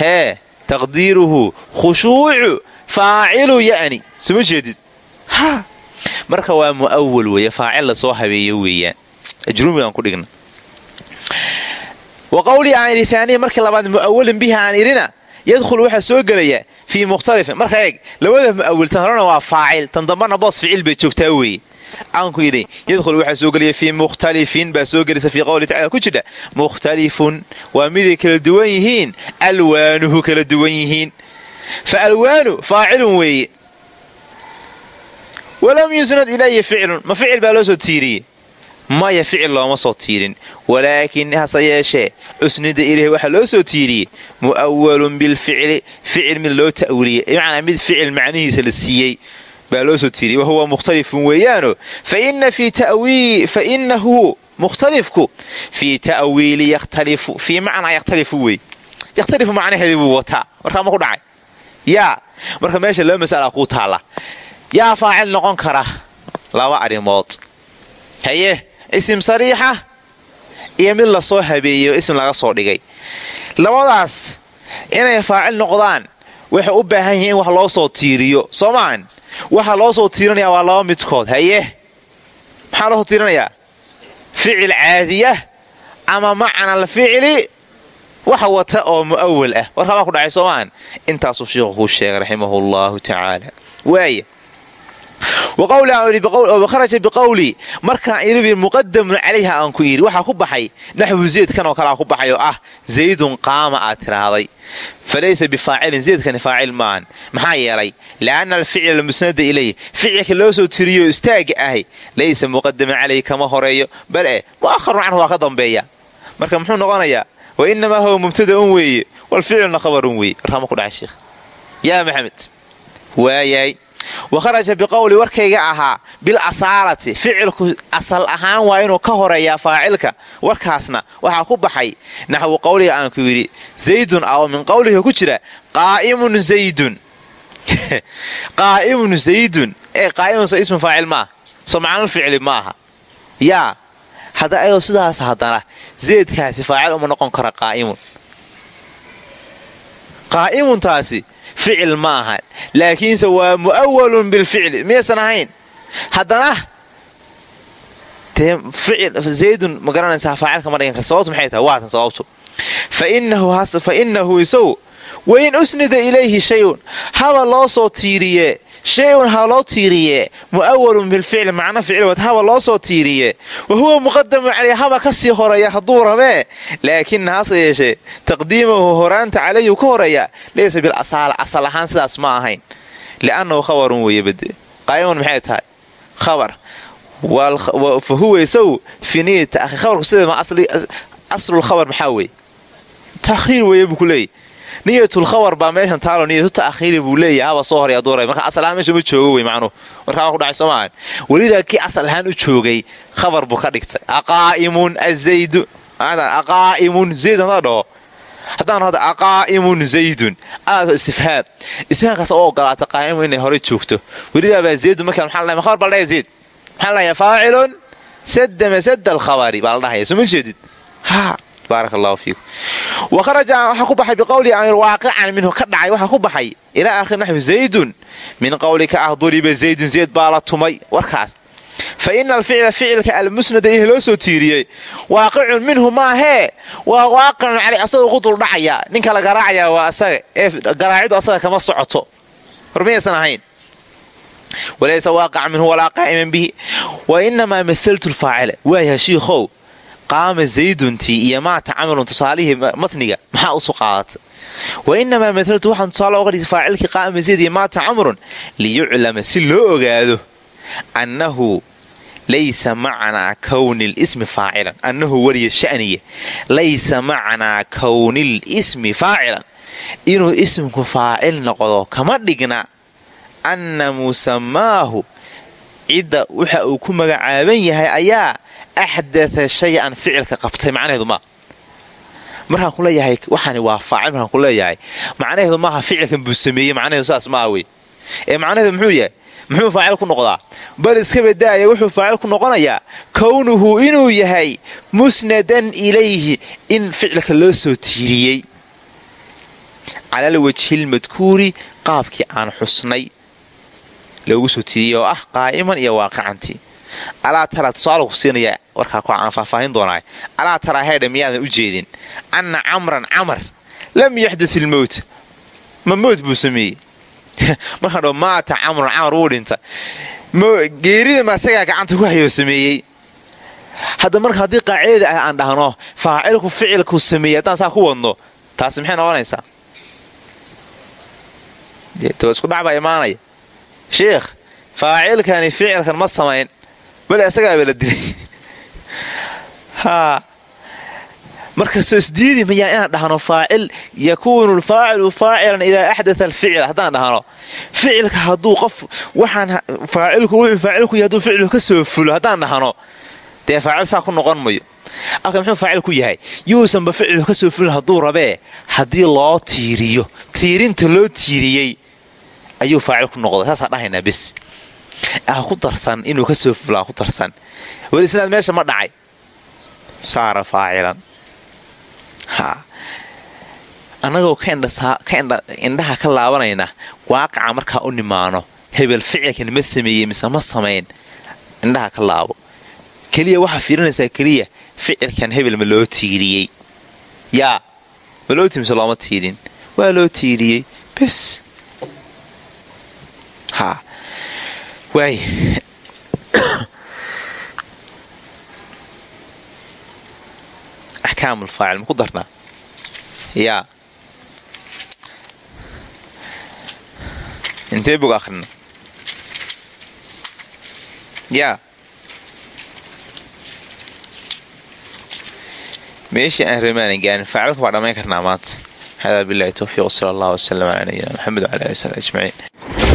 Hee taqdiiruhu khushuucu faacilu yani soma jeedid? Marka waa mu'awal weeye faacil la soo habeeyo weeyaan. Ajrumigaan ku dhigna wa qawlii aan idhi aaniya markii labaad mu'awalin bihi aan idhina yadkhulu waxaa soo gelaya fii mukhtalifin marka eeg labada mu'awil tan horena waa faacil tan dambana boos ficil bay joogtaa weeye aanku yidhi yadkhul waxaa soo gelaya fii mukhtalifin baa soo gelaysa fii qawli tacala ku jidha mukhtalifun waa miday kala duwan yihiin alwaanuhu kala duwan yihiin. Fa alwaanu faacilun weeye. Walam yusnad ilayhi ficlun ma ficil baa loo soo tiiriyey? Maya ficil looma soo tiirin. Walaakin hase yeeshee usnida ilayhi waxaa loo soo tiiriyey. Mu'awalun bilficli ficil mid loo ta'wiliyey. Bimacnaa mid ficil macnihiisa la siiyey baa loo soo tiiriyey wahuwa mukhtalifun weeyaano fa inahu mukhtalifku. Fii ta'wiili yakhtalifu fii macnaa yakhtalifu wey. Yakhtalifu macnaheedii buu wataa. Warkaa ma ku dhacay? Yaa marka meesha laba masala kuu taalla. Yaa faacil noqon kara laba arrimood. Haye isim sariixa iyo mid la soo habeeyo ism laga soo dhigay. Labadaas inay faacil noqdaan waxay u baahan yihiin in wax loo soo tiiriyo soo maahan waxa loo soo tiirinayaa waa laba midkood haye? Maxaa loo soo tiirinayaa? Ficil caadiya ama macna alficli waxa wata oo mu'awal ah. Warkaabaa ku dhacay soomaan intaasuu sheikhu kuu sheegay raximahu allahu tacaala kharaja biqowlii markaan iribi muqadamun calayha aan ku yidhi waxaa ku baxay naxwu zeydkan oo kalea ku baxay oo ah zaydun qaama aad tiraahday falaysa bifaacilin zeydkani faacil maahan maxaa yeelay lianna alficla almusnada ilayh ficilka loo soo tiriyo istaaga ahay laysa muqadaman calayhi kama horeeyo bal e mu'aharun canhu waa ka dambeeya marka muxuu noqonayaa wa inamaa huwa mubtadaun weeye walficluna khabarun weeye warkaama ku dhacay sheikh wa kharaja biqowli warkayga ahaa bil asaalati ficilku asal ahaan waa inuu ka horeeyaa faacilka warkaasna waxaa ku baxay naxwu qowliga aan ku yidhi zaydun oo min qowliga ku jira qaa'imun zaydun qaa'imun zaydun ee qaa'imun so ismu faacil maaha soo macnal ficli maaha yaa hadda ayadoo sidaas haddana zaydkaasi faacil uma noqon kara qaa'imun qaa'imuntaasi ficil ma ahan laakiinse waa mu'awalun bilficli miyaysan ahayn. Haddana zaydun ma garanaysaa faacilka ma dhigan kar sababtu maxay tahay? Waatan sababtu. Fa innahu isagu wain usnida ilayhi shayun. Haba loo soo tiiriye shay-un ha loo tiiriye? Mu'awalun bilficli macno ficil haba loo soo tiiriye. Wa huwa muqadamun caleyh haba ka sii horreeya hadduu rabee? Laakina hase yeeshee taqdiimahu horaanta calayhu ka horreeya laysa bilasaala asal ahaan sidaas ma ahayn. Liannahu khabarun weeye bade qaa'imun maxay tahay? Khabar. Fa huwa isagu finii ta'hiir khabarku sideema aslulkhabar niyatulkhabar baa meeshan taalo niyatu ta'khiiri buu leeyahay haba soo horay aduuray marka asal ahaan meesha ma joogo wey macnuhu. Warkaa ku dhacay soo maahan welidaa asal ahaan u joogay khabar buu ka dhigtay. Aqaa'imun azaydu aqaa'imun zayd hadaa dhaho haddaan hadda aqaa'imun zaydun. Aado istifhaam istifhaamkaas oo ogolaata qaa'imun inay horey joogto. Welidaabaa zaydun markaa maxaa la khabar baa zayd? Maxaa la dhahayaa faacilun? Sadama sadda alkhabari baa la dhahaya soo ha baaraka allahu fiikum wa kharaja waxaa ku baxay biqowli amir waaqican minhu ka dhacay waxaa ku baxay ilaa aakhir naxwi zaydun min qowlika ah duriba zaydun zayd baa la tumay warkaas. Fa ina alficla ficilka almusnada ihi loo soo tiiriyey waaqicun minhu maahee waa waaqicun caley asagoo ku duldhacaya ninka la garaacaya waa asaga ee garaacidu asaga kama socoto. Hor miyaysan ahayn. Walaysa qaama zayduntii iyo maata camalun tusaalihii matniga maxaa usu qaadata wa inamaa mahaltu waxaan tusaale oga dhigtay faacilkii qaama zayd iyo maata camrun liyuclama si loo ogaado annahu laysa macnaa kowni lismi faacilan. Annahu wariya shaniya laysa macnaa kowni lismi faacilan. Inuu ismku faacil noqdo kama dhigna anna musamaahu cidda waxa uu ku magacaaban yahay ayaa axdatha shay-an ficilka qabtay macnaheedu maa markaan ku leeyahay waxaani waa faacil markaan ku leeyahay macnaheedu maaha ficilkan buu sameeyey macnaheedu saas maa wey ee macnaheedu muxuu yahay muxuu faacil ku noqdaa bal iska badaaya wuxuu faacil ku noqonayaa kownuhu inuu yahay musnadan ilayhi in ficilka loo soo tiiriyey calal wajhilmadkuuri qaabkii aan xusnay loogu ah qaa'iman iyo waaqicantii alaa tara tusaale ku siinaya warkaa aan faahfaahin doonaa alaa tara heedha miyaadan u jeedin. Anna camran camar lam yaxdut ilmowt ma mowt buu sameeyey. <laughs> Markaan dho maata camrun camar wuu dhinta geerida ma asagaa gacanta ku hayoo sameeyey? Hadda marka haddii qaacidada ah aan dhahno faacilku ficilku sameeyey haddaan saa ku wadno taasi maxay noqonaysaa? Isku dhacbaa imaanaya. Sheikh faacilkani ficilkan ma samayn bale isagaaba la dilay. Markasoo isdiidi mayaa inaan dhahno faacil yakuunu lfaacilu faacilan idaa axdaa alficil haddaan dhahno ficilka hadduu qof waxaan faacilku wuxuu faacilku yahay hadduu ka soo fulo haddaan dhahno dee faacil saa ku noqon mayo. Alka muxuu faacil ku yahay? Yuusanba ficilku ka soo fulin hadduu rabee haddii loo tiiriyo tiirinta loo tiiriyey ayuu faacil ku noqday. Saasaa dhahaynaa bis ah ku darsan inuu ka soo fulo ah ku darsan. Weli isnaad meesha ma dhacay. Saara faacilan. Ha. Annagoo indhaha ka laabanayna waaqaca markaa u nimaano. Hebel ficilkan ma sameeyey mise ma samayn. Indhaha ka laabo. Keliya waxaa fiirinaysaa keliya ficilkan hebel ma loo tiiriyey. Yaa ma loo tiiri mise looma tiirin? Waa loo tiiriyey. Bes. Ha waay axkaam ulfaacil maku darnaa? Yaa intee bog akhrina yaa meeshii aan ramaanan gaarin faacilka waa dhammayn karnaa maanta. Hada bilahi towfiiq sala allah wasalam calaa nabiyina maxamed wala ali w sabi ajmaciin